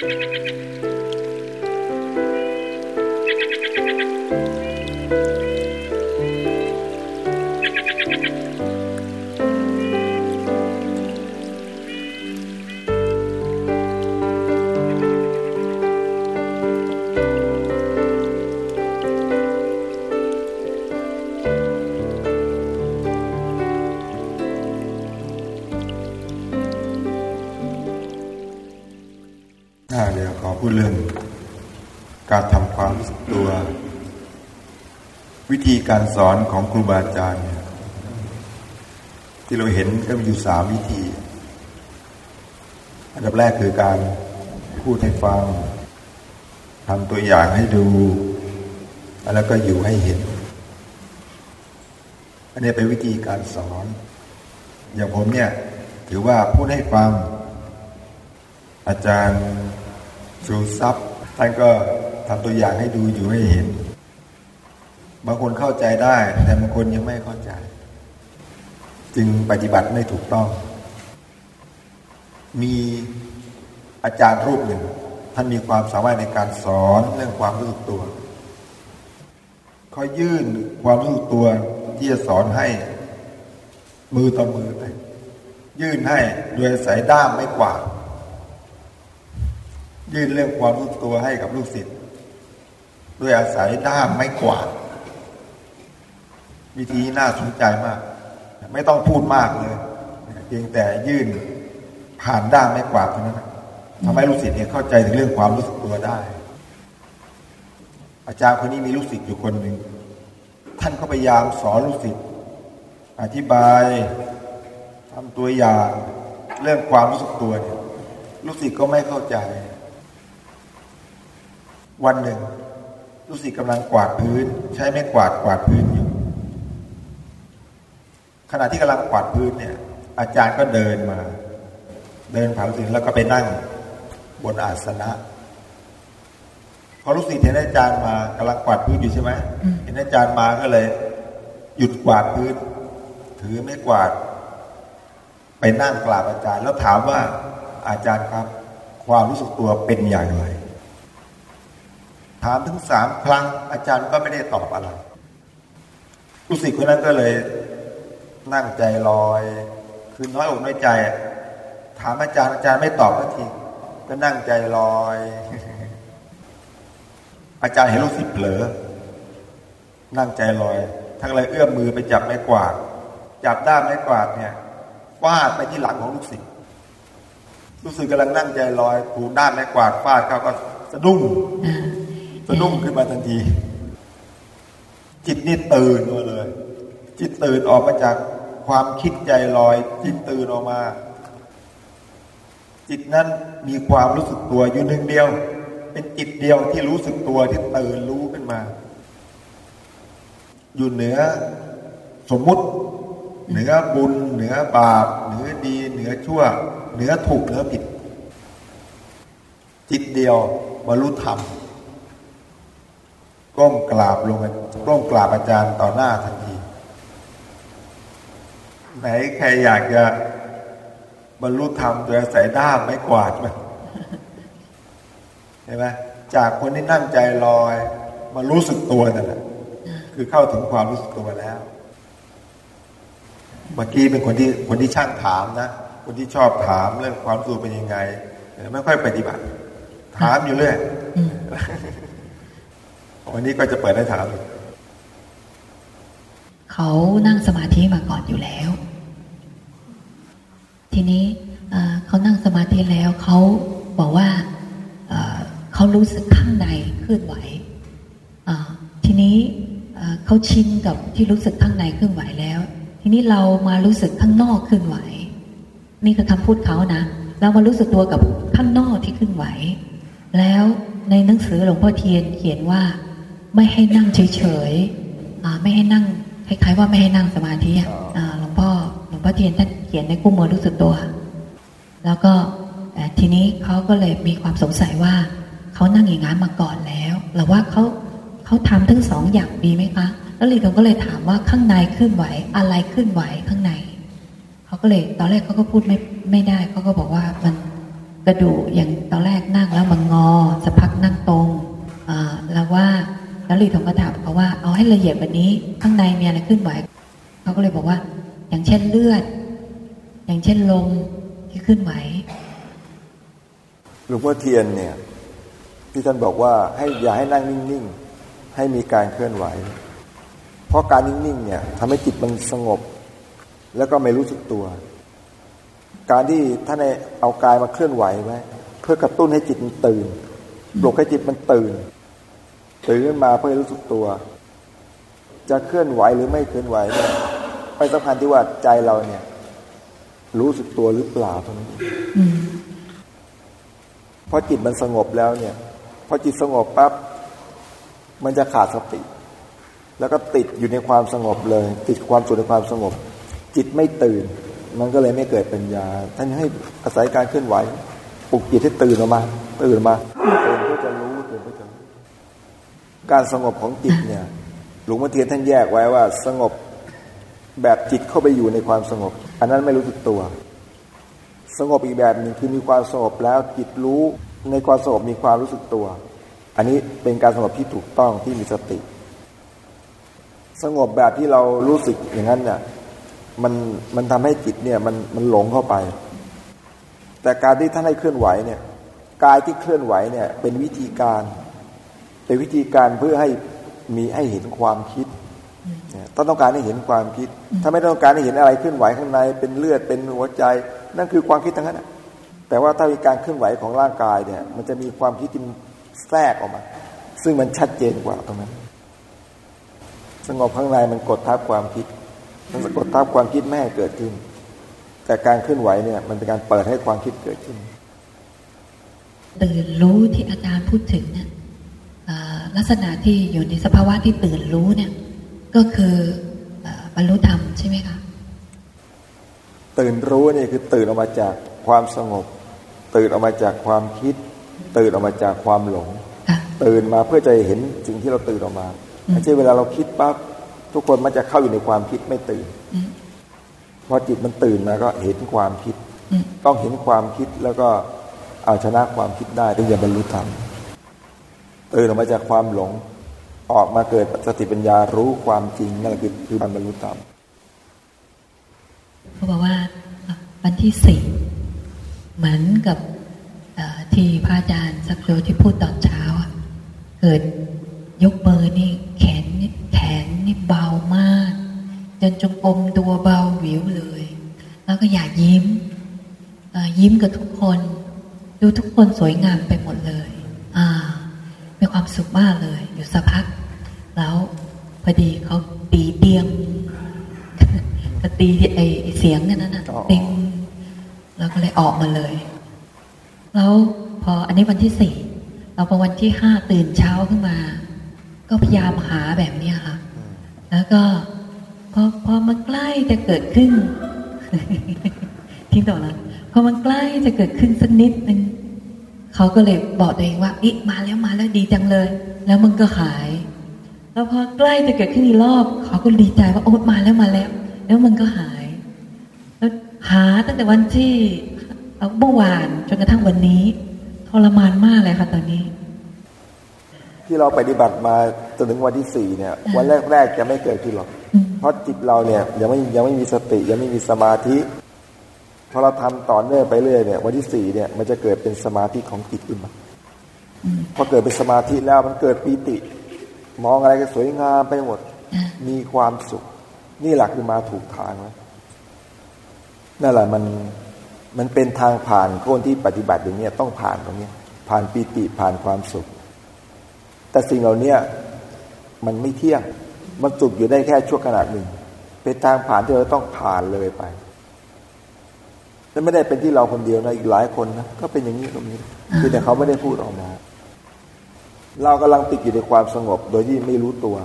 พู ดเรื่องการทำความรู้สึกตัว วิธีการสอนของครูบาอาจารย์ที่เราเห็นก็มีอยู่สามวิธี อันดับแรกคือการพูดให้ฟังทำตัวอย่างให้ดู แล้วก็อยู่ให้เห็น อันนี้เป็นวิธีการสอน อย่างผมเนี่ย ถือว่าพูดให้ฟังอาจารย์ ชูทรัพย์ท่านก็ทำตัวอย่างให้ดูอยู่ให้เห็น บางคนเข้าใจได้ แต่บางคนยังไม่เข้าใจ จึงปฏิบัติไม่ถูกต้อง มีอาจารย์รูปหนึ่ง ท่านมีความสามารถในการสอนเรื่องความรู้สึกตัวเขายื่นความรู้สึกตัวที่จะสอนให้ มือต่อมือไปยื่นให้โดยสายด้ามไม่กวาด ยื่นเรื่องความรู้ตัวให้กับลูกศิษย์ด้วยอาศัยด้ามไม้กวาดวิธีน่าสนใจมาก ไม่ต้องพูดมากเลยเพียงแต่ยื่นผ่านด้ามไม้กวาดเท่านั้นทำให้ลูกศิษย์เนี่ยเข้าใจถึงเรื่องความรู้สึกตัวได้ อาจารย์คนนี้มีลูกศิษย์อยู่คนหนึ่งท่านก็พยายามสอนลูกศิษย์อธิบายทำตัวอย่างเรื่องความรู้สึกตัวเนี่ยลูกศิษย์ก็ไม่เข้าใจ วันหนึ่งลูกศิษย์กำลังกวาดพื้น ใช้ไม่กวาดกวาดพื้นอยู่ ขณะที่กำลังกวาดพื้นเนี่ย อาจารย์ก็เดินมา เดินผ่านลูกศิษย์แล้วก็ไปนั่งบนอาสนะพอลูกศิษย์เห็นอาจารย์มากำลังกวาดพื้นอยู่ใช่ไหมเห็นอาจารย์มาก็เลย หยุดกวาดพื้น ถือไม่กวาด ไปนั่งกราบอาจารย์ แล้วถามว่าอาจารย์ครับ ความรู้สึกตัวเป็นอย่างไร ถามถึงสามครั้ง อาจารย์ก็ไม่ได้ตอบอะไรลูกศิษย์คนนั้นก็เลย นั่งใจลอย คือน้อยอกน้อยใจ ถามอาจารย์อาจารย์ไม่ตอบสักทีก็นั่งใจลอย อาจารย์เห็นลูกศิษย์เผลอ นั่งใจลอย ทั้งเลยเอื้อมมือไปจับไม้กวาด จับด้ามไม้กวาดเนี่ยฟาดไปที่หลังของลูกศิษย์ลูกศิษย์กำลังนั่งใจลอยถูด้ามไม้กวาดฟาดเขาก็สะดุ้ง สะดุ้งขึ้นมาทันที จิตนี่ตื่นมาเลย จิตตื่นออกมาจากความคิดใจลอย จิตตื่นออกมา จิตนั้นมีความรู้สึกตัวอยู่หนึ่งเดียว เป็นจิตเดียวที่รู้สึกตัวที่ตื่นรู้ขึ้นมา อยู่เหนือสมมุติ เหนือบุญ เหนือบาป เหนือดี เหนือชั่ว เหนือถูกเหนือผิด จิตเดียวบรรลุธรรม ก้มกราบลงก้มกราบอาจารย์ต่อหน้าทันที ไหนใครอยากจะบรรลุธรรมโดยอาศัยด้ามไม่กวาดไหมเห็นไหมจากคนที่นั่งใจลอย มารู้สึกตัวนั่นแหละคือเข้าถึงความรู้สึกตัวแล้ว เมื่อกี้เป็นคนที่คนที่ช่างถามนะคนที่ชอบถามเรื่องความรู้สึกเป็นยังไง ไม่ค่อยปฏิบัติ ถามอยู่เรื่อย วันนี้ก็จะเปิดให้ถามเขานั่งสมาธิมาก่อนอยู่แล้ว ทีนี้เขานั่งสมาธิแล้วเขาบอกว่าเขารู้สึกข้างในเคลื่อนไหวทีนี้เขาชินกับที่รู้สึกข้างในเคลื่อนไหวแล้ว ทีนี้เรามารู้สึกข้างนอกเคลื่อนไหว นี่คือคำพูดเขานะเรามารู้สึกตัวกับข้างนอกที่เคลื่อนไหว แล้วในหนังสือหลวงพ่อเทียนเขียนว่า ไม่ให้นั่งเฉยๆไม่ให้นั่งคล้ายๆว่าไม่ให้นั่งสมาธิหลวงพ่อหลวงพ่อเทียนท่านเขียนในกู้มือรู้สึกตัว แล้วก็ทีนี้เขาก็เลยมีความสงสัยว่าเขานั่งอย่างนั้นมาก่อนแล้วหรือว่าเขาเขาทำทั้งสองอย่างดีไหมคะ แล้วลีตงก็เลยถามว่าข้างในขึ้นไหวอะไรขึ้นไหวข้างในเขาก็เลยตอนแรกเขาก็พูดไม่ไม่ได้เขาก็บอกว่ามันกระดูกอย่างตอนแรกนั่งแล้วมันงอสักพักนั่งตรงอ่าแล้วว่าแล้วลีถมก็ถามเขาว่าเอาให้ละเอียดแบบนี้ ข้างในมีอะไรขึ้นไหวเขาก็เลยบอกว่า อย่างเช่นเลือด อย่างเช่นลมที่ขึ้นไหวหลวงพ่อเทียนเนี่ย ที่ท่านบอกว่าให้อย่าให้นั่งนิ่งๆ ให้มีการเคลื่อนไหว เพราะการนิ่งๆเนี่ยทำให้จิตมันสงบ แล้วก็ไม่รู้สึกตัว การที่ท่านเอากายมาเคลื่อนไหวไว้เพื่อกระตุ้นให้จิตมันตื่นปลุกให้จิตมันตื่น ตื่นขึ้นมาเพื่อรู้สึกตัว จะเคลื่อนไหวหรือไม่เคลื่อนไหวเนี่ยไม่สำคัญที่ว่าใจเราเนี่ย รู้สึกตัวหรือเปล่าเท่านั้นพอจิตมันสงบแล้วเนี่ย พอจิตสงบปั๊บมันจะขาดสติ แล้วก็ติดอยู่ในความสงบเลย ติดความสุขในความสงบ จิตไม่ตื่น มันก็เลยไม่เกิดปัญญา ท่านให้อาศัยการเคลื่อนไหวปลุกจิตให้ตื่นออกมา ตื่นมาตื่นเพื่อจะรู้ตื่นเพื่อจะรู้ การสงบของจิตเนี่ยหลวงพ่อเทียนท่านแยกไว้ว่าสงบแบบจิตเข้าไปอยู่ในความสงบ อันนั้นไม่รู้สึกตัว สงบอีกแบบหนึ่งคือมีความสงบแล้วจิตรู้ในความสงบมีความรู้สึกตัว อันนี้เป็นการสงบที่ถูกต้องที่มีสติ สงบแบบที่เรารู้สึกอย่างนั้นเนี่ยมันมันทำให้จิตเนี่ยมันมันหลงเข้าไป แต่การที่ท่านให้เคลื่อนไหวเนี่ยกายที่เคลื่อนไหวเนี่ยเป็นวิธีการ เป็นวิธีการเพื่อให้มีให้เห็นความคิดต้องต้องการให้เห็นความคิด ถ้าไม่ต้องการให้เห็นอะไรเคลื่อนไหวข้างในเป็นเลือดเป็นหัวใจ นั่นคือความคิดทั้งนั้นแต่ว่าถ้ามีการเคลื่อนไหวของร่างกายเนี่ย มันจะมีความคิดที่แทรกออกมา ซึ่งมันชัดเจนกว่าตรงนั้น สงบข้างในมันกดทับความคิด มันกดทับความคิดไม่ให้เกิดขึ้น แต่การเคลื่อนไหวเนี่ย มันเป็นการเปิดให้ความคิดเกิดขึ้นตื่นรู้ที่อาจารย์พูดถึงเนี่ย ลักษณะที่อยู่ในสภาวะที่ตื่นรู้เนี่ย ก็คือบรรลุธรรมใช่ไหมคะตื่นรู้นี่คือตื่นออกมาจากความสงบ ตื่นออกมาจากความคิด ตื่นออกมาจากความหลง ตื่นมาเพื่อจะเห็นสิ่งที่เราตื่นออกมาไม่ใช่เวลาเราคิดปั๊บทุกคนมันจะเข้าอยู่ในความคิดไม่ตื่นพอจิตมันตื่นมาก็เห็นความคิด ต้องเห็นความคิดแล้วก็เอาชนะความคิดได้ถึงจะบรรลุธรรม ตื่นออกมาจากความหลง ออกมาเกิดสติปัญญารู้ความจริงนั่นคือคือบรรลุธรรมเขาบอกว่าวันที่สี่เหมือนกับที่พระอาจารย์สักโยที่พูดตอนเช้าเกิดยกมือนี่แขนนี่แขนนี่เบามากจนจงกรมตัวเบาวิวเลย แล้วก็อยากยิ้มยิ้มกับทุกคน ดูทุกคนสวยงามไปหมดเลย ความสุขมากเลย อยู่สักพัก แล้วพอดีเขาตีเตียงก็ตีไอเสียงนั่นนะติงแล้วก็เลยออกมาเลย แล้วพออันนี้วันที่สี่เราพอวันที่ห้าตื่นเช้าขึ้นมา ก็พยายามหาแบบนี้ค่ะ แล้วก็พอพอมันใกล้จะเกิดขึ้นทิ้งต่อแล้วพอมันใกล้จะเกิดขึ้นสักนิดนึง เขาก็เลยบอกตัวเองว่าอิมาแล้วมาแล้วดีจังเลย แล้วมันก็หาย แล้วพอใกล้จะเกิดขึ้นอีกรอบ เขาก็ดีใจว่าโอ้มาแล้วมาแล้ว แล้วมันก็หาย แล้วหาตั้งแต่วันที่เมื่อวานจนกระทั่งวันนี้ทรมานมากเลยค่ะตอนนี้ ที่เราปฏิบัติมาจนถึงวันที่สี่เนี่ย วันแรกๆจะไม่เกิดขึ้นหรอกเพราะจิตเราเนี่ยยังไม่ยังไม่มีสติยังไม่มีสมาธิ พอเราทำต่อเนื่องไปเรื่อยเนี่ยวันที่สี่เนี่ยมันจะเกิดเป็นสมาธิของจิตขึ้นมาพอเกิดเป็นสมาธิแล้วมันเกิดปีติ มองอะไรก็สวยงามไปหมด มีความสุข นี่หลักคือมาถูกทางแล้วนั่นแหละมันมันเป็นทางผ่านคนที่ปฏิบัติอย่างนี้ต้องผ่านตรงนี้ผ่านปีติผ่านความสุข แต่สิ่งเหล่านี้มันไม่เที่ยง มันสุขอยู่ได้แค่ชั่วขณะหนึ่ง เป็นทางผ่านที่เราต้องผ่านเลยไป และไม่ได้เป็นที่เราคนเดียวนะอีกหลายคนนะก็เป็นอย่างนี้ตรงนี้คือแต่เขาไม่ได้พูดออกมา เรากำลังติดอยู่ในความสงบ โดยที่ไม่รู้ตัว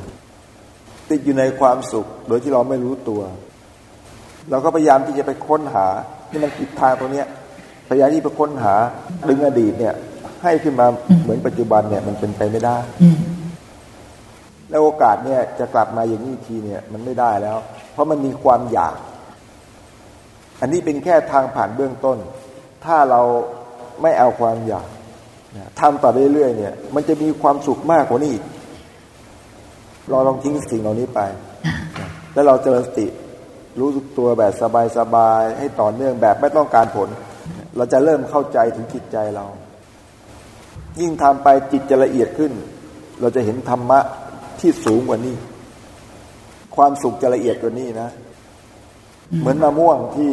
ติดอยู่ในความสุข โดยที่เราไม่รู้ตัว เราก็พยายามที่จะไปค้นหาที่มันผิดทางตรงเนี้ยพยายามที่ไปค้นหาดึงอดีตเนี่ย ให้ขึ้นมาเหมือนปัจจุบันเนี่ย มันเป็นไปไม่ได้แล้วโอกาสเนี่ยจะกลับมาอย่างนี้ทีเนี่ย มันไม่ได้แล้ว เพราะมันมีความอยาก อันนี้เป็นแค่ทางผ่านเบื้องต้น ถ้าเราไม่เอาความอยากทำต่อเรื่อยๆเนี่ย มันจะมีความสุขมากกว่านี้อีกเราลองทิ้งสิ่งเหล่านี้ไป แล้วเราเจริญสติ รู้สึกตัวแบบสบายๆให้ต่อเนื่องแบบไม่ต้องการผล เราจะเริ่มเข้าใจถึงจิตใจเรา ยิ่งทำไปจิตจะละเอียดขึ้น เราจะเห็นธรรมะที่สูงกว่านี้ ความสุขจะละเอียดกว่านี้นะ เหมือนมะม่วงที่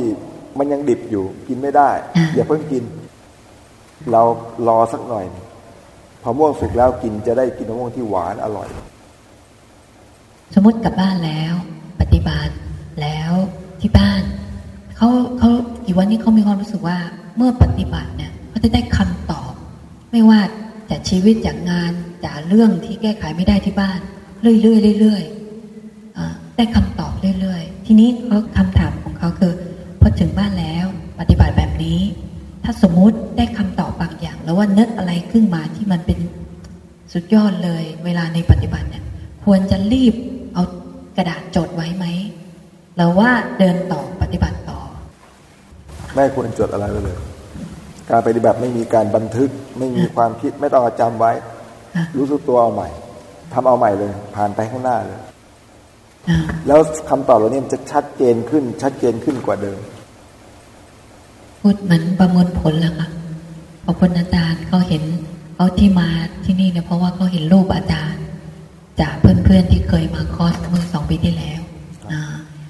มันยังดิบอยู่ กินไม่ได้ อย่าเพิ่งกิน เรารอสักหน่อย พอม่วงสุกแล้วกินจะได้กินมะม่วงที่หวานอร่อย สมมติกลับบ้านแล้ว ปฏิบัติแล้วที่บ้านเขาเขาอีกวันนี้เขามีความรู้สึกว่า เมื่อปฏิบัติเนี่ยเขาจะได้คำตอบ ไม่ว่าจากชีวิตจากงานจากเรื่องที่แก้ไขไม่ได้ที่บ้าน เรื่อยๆเรื่อยๆได้คำตอบเรื่อยๆ ทีนี้เขาคำถามของเขาคือพอถึงบ้านแล้วปฏิบัติแบบนี้ ถ้าสมมุติได้คำตอบบางอย่าง แล้วว่านึกอะไรขึ้นมาที่มันเป็นสุดยอดเลย เวลาในปฏิบัติเนี่ยควรจะรีบเอากระดาษจดไว้ไหมหรือว่าเดินต่อปฏิบัติต่อ ไม่ควรจดอะไรไว้เลย การปฏิบัติไม่มีการบันทึก ไม่มีความคิดไม่ต้องจำไว้ รู้สึกตัวเอาใหม่ทำเอาใหม่เลย ผ่านไปข้างหน้าเลย แล้วคำตอบเหล่านี้มันจะชัดเจนขึ้น ชัดเจนขึ้นกว่าเดิม พูดเหมือนประมวลผลแล้วค่ะพอคุณอาจารย์เขาเห็นเขาที่มาที่นี่เนี่ยเพราะว่าเขาเห็นรูปอาจารย์ จากเพื่อนๆที่เคยมาคอร์สเมื่อสองปีที่แล้ว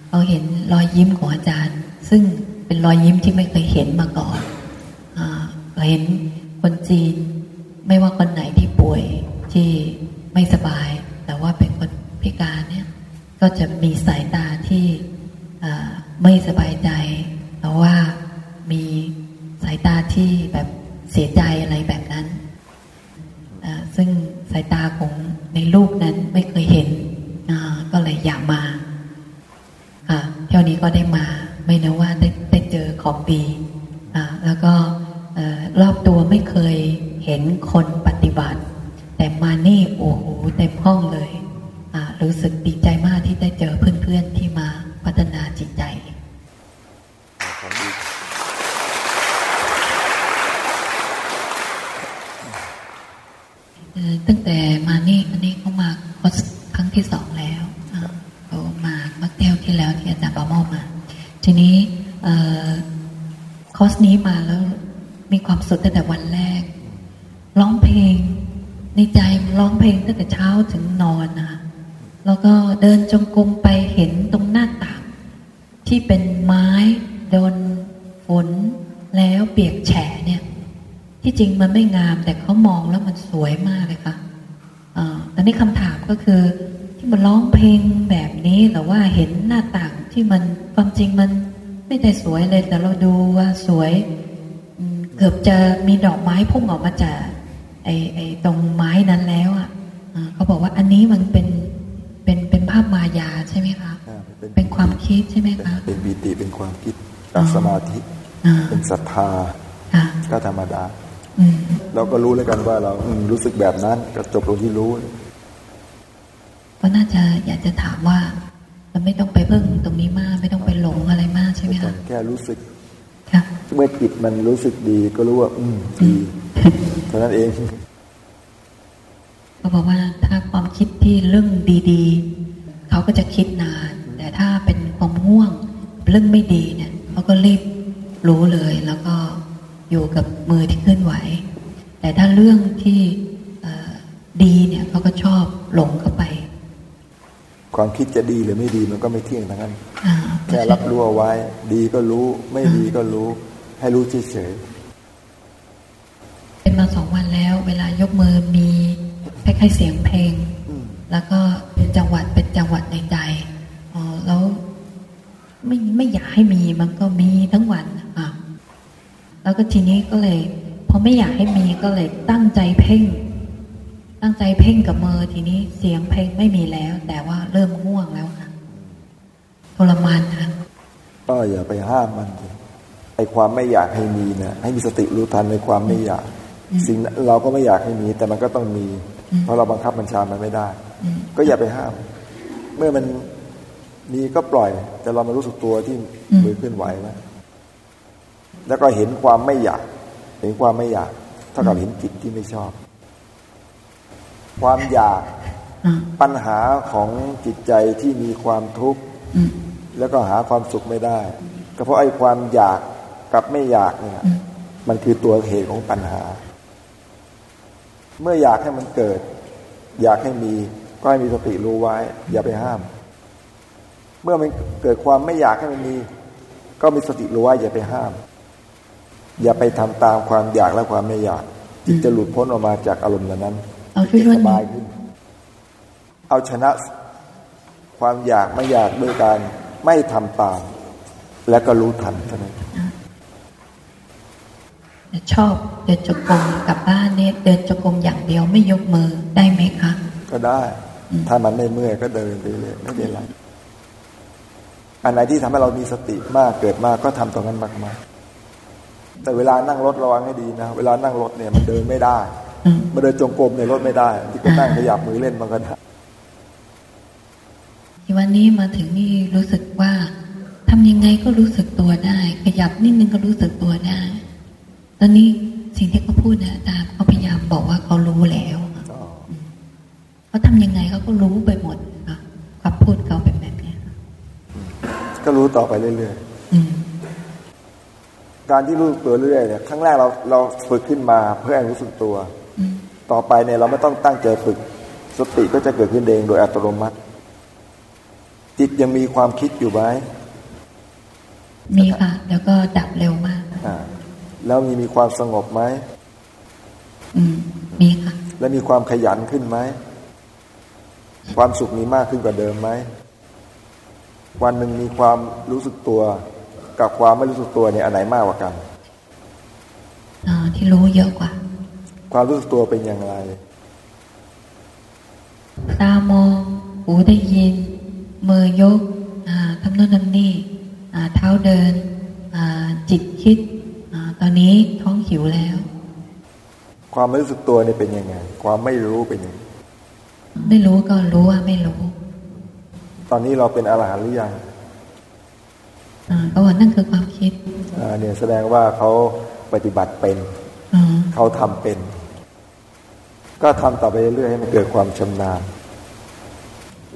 เขาเห็นรอยยิ้มของอาจารย์ ซึ่งเป็นรอยยิ้มที่ไม่เคยเห็นมาก่อนเราเห็นคนจีนไม่ว่าคนไหนที่ป่วยที่ไม่สบาย แต่ว่าเป็นคนพิการเนี่ย ก็จะมีสายตาที่ไม่สบายใจแราว่ามีสายตาที่แบบเสียใจอะไรแบบนั้น ซึ่งสายตาของในลูกนั้นไม่เคยเห็น ก็เลยอยากมาเที่ยวนี้ก็ได้มา ไม่นะว่าได้ได้เจอของดีแล้วก็รอบตัวไม่เคยเห็นคนปฏิบัติ แต่มานี่โอ้โหเต็มห้องเลย รู้สึกดีใจมากที่ได้เจอเพื่อนๆที่มาพัฒนาจิตใจตั้งแต่มานี่อันนี้เขามาคอสครั้งที่สองแล้วเขามาเมื่อเที่ยวที่ แล้วที่อาจารย์ปามอมา ทีนี้คอสนี้มาแล้วมีความสุขตั้งแต่วันแรก ร้องเพลงในใจร้องเพลงตั้งแต่เช้าถึงนอนนะแล้วก็เดินจงกรมไปเห็นตรงหน้าต่างที่เป็นไม้โดนฝนแล้วเปียกแฉะเนี่ย ที่จริงมันไม่งามแต่เขามองแล้วมันสวยมากเลยค่ะตอนนี้คำถามก็คือ ที่มันร้องเพลงแบบนี้แต่ว่าเห็นหน้าต่างที่มันความจริงมันไม่ได้สวยเลยแต่เราดูว่าสวยเกือบจะมีดอกไม้พุ่งออกมาจากไอ้ไอ้ตรงไม้นั้นแล้วอะเขาบอกว่าอันนี้มันเป็นเป็นเป็นภาพมายาใช่ไหมคะเป็นความคิดใช่ไหมคะเป็นบีติเป็นความคิดสมาธิเป็นศรัทธาก็ธรรมดาเราก็รู้แล้วกันว่าเรารู้สึกแบบนั้นก็จบตรงที่รู้ ก็น่าจะอยากจะถามว่าเราไม่ต้องไปเพิ่งตรงนี้มาก ไม่ต้องไปหลงอะไรมากใช่ไหมคะแค่รู้สึกเมื่อจิตมันรู้สึกดีก็รู้ว่า อืมดีเท่านั้นเองเขาบอกว่าถ้าความคิดที่เรื่องดีๆเขาก็จะคิดนาน แต่ถ้าเป็นความง่วงเรื่องไม่ดีเนี่ยเขาก็รีบรู้เลย แล้วก็อยู่กับมือที่เคลื่อนไหว แต่ถ้าเรื่องที่ดีเนี่ยเขาก็ชอบหลงเข้าไป ความคิดจะดีหรือไม่ดีมันก็ไม่เที่ยงทั้งนั้นแค่รับรู้เอาไว้ ดีก็รู้ ไม่ดีก็รู้ ให้รู้เฉยๆเป็นมาสองวันแล้ว เวลายกมือมีคล้ายๆเสียงเพลง แล้วก็เป็นจังหวัดเป็นจังหวัดในใจอ๋อแล้วไม่ไม่อยากให้มีมันก็มีทั้งวันอะแล้วก็ทีนี้ก็เลยพอไม่อยากให้มีก็เลยตั้งใจเพ่ง ตั้งใจเพ่งกับมือทีนี้เสียงเพลงไม่มีแล้ว แต่ว่า เริ่มง่วงแล้วค่ะทรมานค่ะก็อย่าไปห้ามมันไอความไม่อยากให้มีเนะให้มีสติรู้ทันในความไม่อยาก สิ่งเราก็ไม่อยากให้มี แต่มันก็ต้องมี เพราะเราบังคับบัญชามันไม่ได้ ก็อย่าไปห้าม เมื่อมันมีก็ปล่อย แต่เรามารู้สึกตัวที่มือเคลื่อนไหวไว้แล้วก็เห็นความไม่อยาก เห็นความไม่อยาก เท่ากับเห็นจิตที่ไม่ชอบ ความอยากอ่า ปัญหาของจิตใจที่มีความทุกข์อืมแล้วก็หาความสุขไม่ได้ ก็เพราะไอ้ความอยากกับไม่อยากเนี่ยอืมมันคือตัวเหตุของปัญหา เมื่ออยากให้มันเกิด อยากให้มีก็ให้มีสติรู้ไว้ อย่าไปห้าม เมื่อมันเกิดความไม่อยากให้มันมี ก็มีสติรู้ไว้อย่าไปห้าม อย่าไปทำตามความอยากและความไม่อยากจิตจะหลุดพ้นออกมาจากอารมณ์เหล่านั้นเอาช่วยจะช่วยสบายขึ้น เอาชนะความอยากไม่อยากด้วยการไม่ทำตาม และก็รู้ทันเท่านั้นชอบเดินจงกรมกลับบ้านเนี่ยเดินจงกรมอย่างเดียวไม่ยกมือได้ไหมคะ ก็ได้ ถ้ามันไม่เมื่อยก็เดินไปเรื่อยไม่เป็นไรอันไหนที่ทำให้เรามีสติมากเกิดมากก็ทำตรงนั้นมากๆแต่เวลานั่งรถระวังให้ดีนะ เวลานั่งรถเนี่ยมันเดินไม่ได้อืมมาเดินจงกรมในรถไม่ได้ ที่ก็นั่งขยับมือเล่นมันก็ได้ วันนี้มาถึงนี่รู้สึกว่าทำยังไงก็รู้สึกตัวได้ ขยับนิดนึงก็รู้สึกตัวได้ ตอนนี้สิ่งที่เขาพูดนะอาจารย์เขาพยายามบอกว่าเขารู้แล้วค่ะเขาทำยังไงเขาก็รู้ไปหมดค่ะคำพูดเขาเป็นแบบเนี้ยค่ะก็รู้ต่อไปเรื่อยอืมๆการที่รู้สึกตัวเรื่อยๆเนี่ยครั้งแรกเราเราฝึกขึ้นมาเพื่อให้รู้สึกตัวอืมต่อไปเนี่ยเราไม่ต้องตั้งใจฝึก สติก็จะเกิดขึ้นเองโดยอัตโนมัติ จิตยังมีความคิดอยู่ไหมมีค่ะ แล้วก็ดับเร็วมากอ่าแล้วมีมีความสงบไหมอืมมีค่ะ และมีความขยันขึ้นไหมความสุขมีมากขึ้นกว่าเดิมไหมวันหนึ่งมีความรู้สึกตัว กับความไม่รู้สึกตัวเนี่ยอันไหนมากกว่ากันอ่าที่รู้เยอะกว่า ความรู้สึกตัวเป็นอย่างไร ตามองหูได้ยิน มือยกอ่าทำโน่นทำนี่อ่าเท้าเดินอ่าจิตคิดอ่าตอนนี้ท้องหิวแล้ว ความไม่รู้สึกตัวเนี่ยเป็นยังไง ความไม่รู้เป็นยังไงไม่รู้ก็รู้ว่าไม่รู้ ตอนนี้เราเป็นอรหันต์หรือยังอ่าก็ว่านั่นคือความคิดอ่าเนี่ยแสดงว่าเขาปฏิบัติเป็นอืมเขาทำเป็น ก็ทำต่อไปเรื่อยๆให้มันเกิดความชำนาญ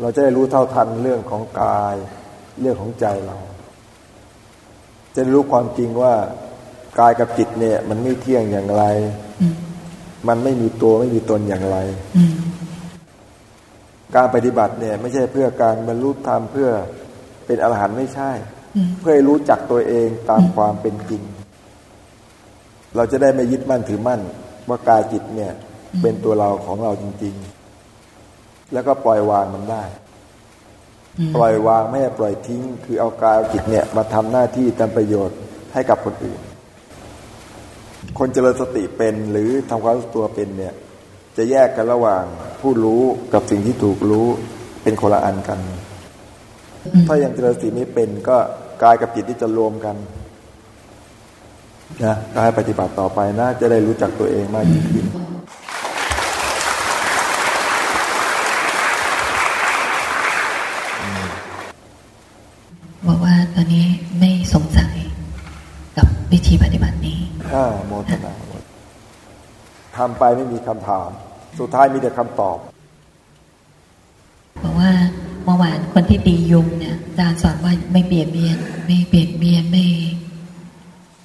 เราจะได้รู้เท่าทันเรื่องของกาย เรื่องของใจเรา จะได้รู้ความจริงว่ากายกับจิตเนี่ย มันไม่เที่ยงอย่างไร มันไม่มีตัวไม่มีตนอย่างไร การปฏิบัติเนี่ย ไม่ใช่เพื่อการบรรลุธรรมเพื่อเป็นอรหันต์ไม่ใช่ เพื่อให้รู้จักตัวเองตามความเป็นจริง เราจะได้ไม่ยึดมั่นถือมั่น ว่ากายจิตเนี่ย เป็นตัวเราของเราจริง ๆ แล้วก็ปล่อยวางมันได้อืมปล่อยวางไม่ให้ปล่อยทิ้ง คือเอากายเอาจิตเนี่ยมาทำหน้าที่ทำประโยชน์ให้กับคนอื่น คนเจริญสติเป็นหรือทำความรู้สึกตัวเป็นเนี่ย จะแยกกันระหว่างผู้รู้กับสิ่งที่ถูกรู้เป็นคนละอันกันอืมถ้ายังเจริญสติไม่เป็นก็กายกับจิตที่จะรวมกันนะก็ให้ปฏิบัติต่อไปนะ จะได้รู้จักตัวเองมากยิ่งขึ้น ทนาทำไปไม่มีคำถาม สุดท้ายมีแต่คำตอบบอกว่าเมื่อวานคนที่ตียุงเนี่ยอาจารย์สอนว่าไม่เบียดเบียน ไม่เบียดเบียนไม่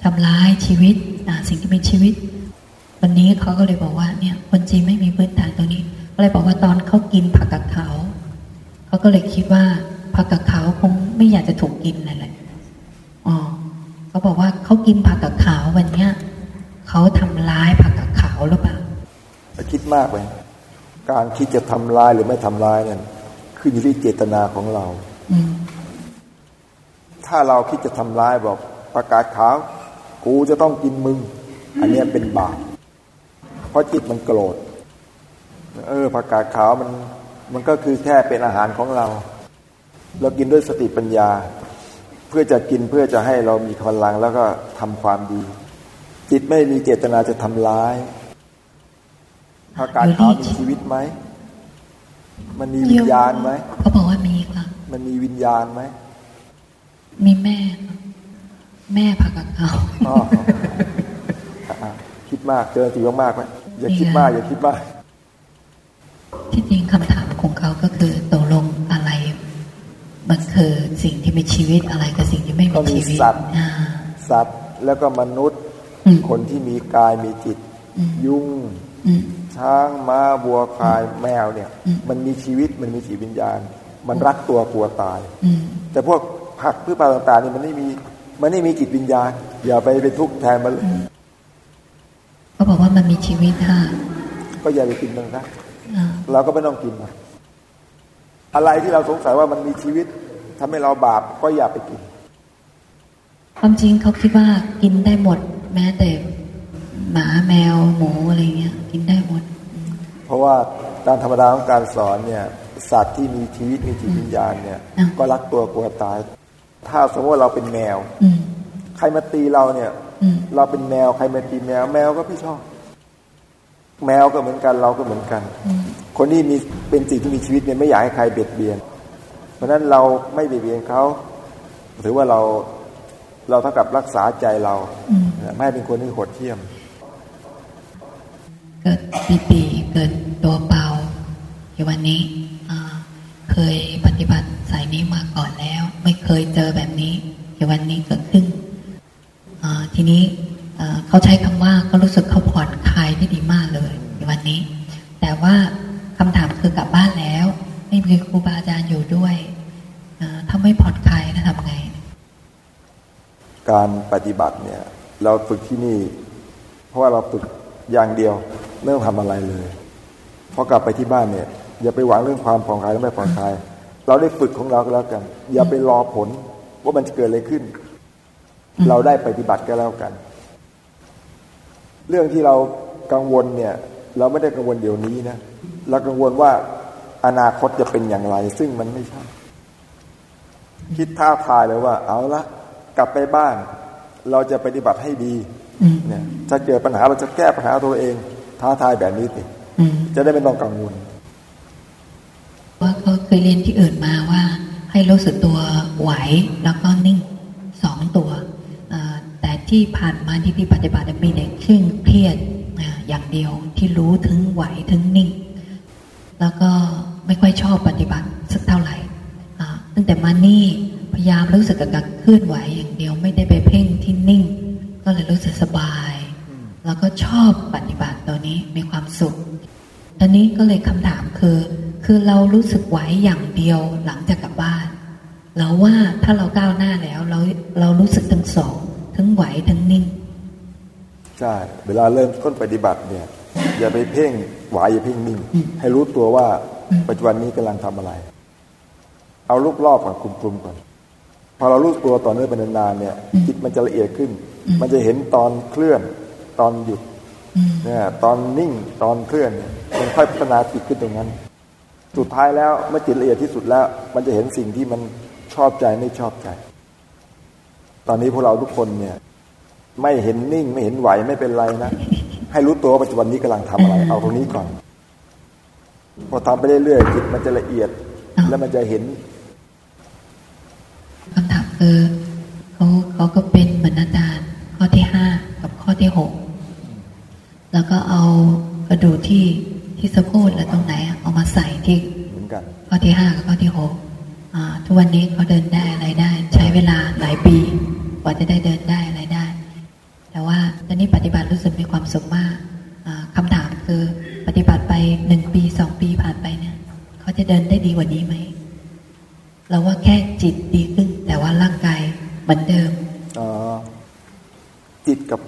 ทำร้ายชีวิตสิ่งที่เป็นชีวิต วันนี้เขาก็เลยบอกว่าเนี่ย คนจีนไม่มีพื้นฐานตรงนี้ ก็เลยบอกว่าตอนเขากินผักกาดขาวเขาก็เลยคิดว่าผักกาดขาวคงไม่อยากจะถูกกินนั่นแหละอ๋อเขาบอกว่าเขากินผักกาดขาววันเนี้ย เขาทำร้ายผักกาดขาวหรือเปล่าคิดมากไปการคิดจะทำร้ายหรือไม่ทำร้ายเนี่ยขึ้นอยู่ที่เจตนาของเราอืมถ้าเราคิดจะทำร้ายบอกประกาศขาว กูจะต้องกินมึง อันเนี้ยเป็นบาปเพราะจิตมันโกรธเออผักกาดขาวมันมันก็คือแค่เป็นอาหารของเรา เรากินด้วยสติปัญญา เพื่อจะกินเพื่อจะให้เรามีพลังแล้วก็ทำความดี จิตไม่มีเจตนาจะทำร้ายผักกาดขาวมีชีวิตไหม มันมีวิญญาณไหมเขาบอกว่ามีค่ะ มันมีวิญญาณไหม มีแม่ค่ะแม่ผักกาดขาวอ๋ออะมากเจอสิ่งมากไหมอย่าคิดมากอย่าคิดมาก ที่จริงคำถามของเขาก็คือตกลงอะไรมันคือสิ่งที่มีชีวิตอะไรกับสิ่งที่ไม่ก็มีมีชีวิตสัตว์อ่าสัตว์แล้วก็มนุษย์อืม คนที่มีกายมีจิตอืมยุงอืมช้างม้าวัวควายแมวเนี่ยอืมมันมีชีวิตมันมีจิตวิญญาณ มันรักตัวกลัวตายอืมแต่พวกผักพืชปลาต่างๆนี่มันไม่มีมันไม่มีจิตวิญญาณ อย่าไปเป็นทุกข์แทนมันเลยเขาบอกว่ามันมีชีวิตค่ะก็อย่าไปกินมันนะอ่าเราก็ไม่ต้องกินมันอะไรที่เราสงสัยว่ามันมีชีวิตทำให้เราบาปก็อย่าไปกินความจริงเขาคิดว่ากินได้หมด แม้แต่หมาแมวหมูอะไรเงี้ย กินได้หมด เพราะว่าตามธรรมดาของการสอนเนี่ย สัตว์ที่มีชีวิตมีจิตวิญญาณเนี่ยอะก็รักตัวกลัวตาย ถ้าสมมติว่าเราเป็นแมวอืมใครมาตีเราเนี่ยอืมเราเป็นแมวใครมาตีแมว แมวก็ไม่ชอบ แมวก็เหมือนกันเราก็เหมือนกันอืมคนที่มีเป็นสิ่งที่มีชีวิตเนี่ยไม่อยากให้ใครเบียดเบียน เพราะฉะนั้นเราไม่เบียดเบียนเขาถือว่าเรา เราเท่ากับรักษาใจเราอืมไม่ให้เป็นคนที่โหดเที่ยม เกิดปีติเกิดตัวเบาอยู่วันนี้อ่าเคยปฏิบัติสายนี้มาก่อนแล้ว ไม่เคยเจอแบบนี้อยู่วันนี้เกิดขึ้นอ่าทีนี้อ่าเขาใช้คำว่าเขารู้สึกเขาผ่อนคลายได้ดีมากเลยอยู่วันนี้ แต่ว่าคำถามคือกลับบ้านแล้ว ไม่มีครูบาอาจารย์อยู่ด้วยอ่าถ้าไม่ผ่อนคลายจะทำไง การ ปฏิบัติเนี่ยเราฝึกที่นี่ เพราะว่าเราฝึกอย่างเดียวไม่ต้องทำอะไรเลยพอกลับไปที่บ้านเนี่ย อย่าไปหวังเรื่องความผ่อนคลายและไม่ผ่อนคลาย เราได้ฝึกของเราก็แล้วกัน อย่าไปรอผลว่ามันจะเกิดอะไรขึ้น เราได้ปฏิบัติก็แล้วกัน เรื่องที่เรากังวลเนี่ย เราไม่ได้กังวลเดี๋ยวนี้นะเรากังวลว่าอนาคตจะเป็นอย่างไร ซึ่งมันไม่ใช่คิดท้าทายเลยว่า เอาละกลับไปบ้าน เราจะปฏิบัติให้ดีอืมเนี่ยถ้าเกิดปัญหาเราจะแก้ปัญหาตัวเอง ท้าทายแบบนี้สิอืมจะได้ไม่ต้องกังวลว่าเขาเคยเรียนที่อื่นมาว่า ให้รู้สึกตัวไหวแล้วก็นิ่งสองตัวอ่าแต่ที่ผ่านมาที่พี่ปฏิบัติมีเด็กชื่นเครียดอ่าอย่างเดียวที่รู้ถึงไหวถึงนิ่ง แล้วก็ไม่ค่อยชอบปฏิบัติสักเท่าไหร่อ่าตั้งแต่มานี่พยายามรู้สึกกับการเคลื่อนไหวอย่างเดียวไม่ได้ไปเพ่ง ที่นิ่ง ก็เลยรู้สึกสบาย แล้วก็ชอบปฏิบัติตัวนี้มีความสุขตอนนี้ก็เลยคำถามคือ คือเรารู้สึกไหวอย่างเดียวหลังจากกลับบ้านแล้วว่าถ้าเราก้าวหน้าแล้วเราเรารู้สึกทั้งสองทั้งไหวทั้งนิ่งใช่เวลาเริ่มต้นปฏิบัติเนี่ย อย่าไปเพ่งหวายอย่าเพ่งนิ่ง ให้รู้ตัวว่าอืมปัจจุบันนี้กำลังทำอะไร เอารูปรอบก่อนคลุมๆก่อน พอเรารู้ตัวต่อเนื่องเป็นนานๆเนี่ยจิตมันจะละเอียดขึ้น มันจะเห็นตอนเคลื่อนตอนหยุดอืมเนี่ยตอนนิ่งตอนเคลื่อนเนี่ยมันค่อยพัฒนาจิตขึ้นตรงนั้น สุดท้ายแล้วเมื่อจิตละเอียดที่สุดแล้ว มันจะเห็นสิ่งที่มันชอบใจไม่ชอบใจ ตอนนี้พวกเราทุกคนเนี่ย ไม่เห็นนิ่งไม่เห็นไหวไม่เป็นไรนะให้รู้ตัวว่าปัจจุบันนี้กำลังทำอะไร เอาตรงนี้ก่อน พอทำไปเรื่อยๆจิตมันจะละเอียดอ่าแล้วมันจะเห็น คำถามคือเขาเขาก็เป็นเหมือนอาจารย์ข้อที่ห้ากับข้อที่หกแล้วก็เอากระดูกที่ที่สะโพกและตรงไหนอะเอามาใส่ที่เหมือนกันข้อที่ห้ากับข้อที่หกอ่าทุกวันนี้เขาเดินได้อะไรได้ ใช้เวลาหลายปีกว่าจะได้เดิน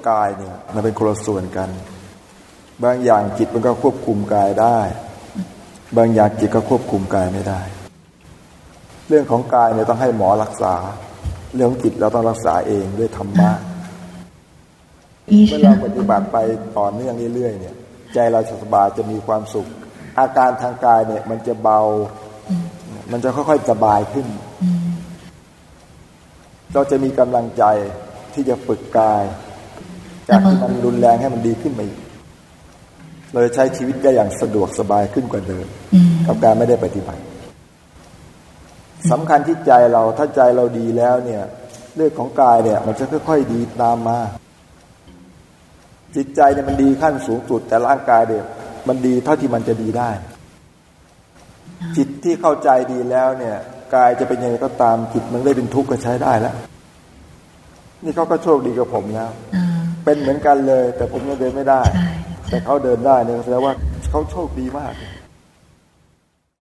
กับกายเนี่ยมันเป็นคนละส่วนกัน บางอย่างจิตมันก็ควบคุมกายได้ บางอย่างจิตก็ควบคุมกายไม่ได้ เรื่องของกายเนี่ยต้องให้หมอรักษา เรื่องของจิตเราต้องรักษาเองด้วยธรรมะอีเมื่อชเราปฏิบัติไปต่อเนื่องเรื่อยๆเนี่ย ใจเราจะสบายจะมีความสุข อาการทางกายเนี่ย มันจะเบา มันจะค่อยๆสบายขึ้นอืมเราจะมีกำลังใจที่จะฝึกกาย จากที่มันรุนแรงให้มันดีขึ้นไปเราจะใช้ชีวิตได้อย่างสะดวกสบายขึ้นกว่าเดิมกับการไม่ได้ปฏิบัติสำคัญที่ใจเราถ้าใจเราดีแล้วเนี่ย เรื่องของกายเนี่ย มันจะค่อย ๆ ดีตามมา จิตใจเนี่ยมันดีขั้นสูงสุด แต่ร่างกายเนี่ยมันดีเท่าที่มันจะดีได้ จิตที่เข้าใจดีแล้วเนี่ยกายจะเป็นยังไงก็ตามจิตมันได้เป็นทุกข์ก็ใช้ได้แล้ว นี่เขาก็โชคดีกับผมแล้ว เป็นเหมือนกันเลย แต่ผมยัเดินไม่ได้ แต่เขาเดินได้เนี่ยแสดงว่าเขาโชคดีมาก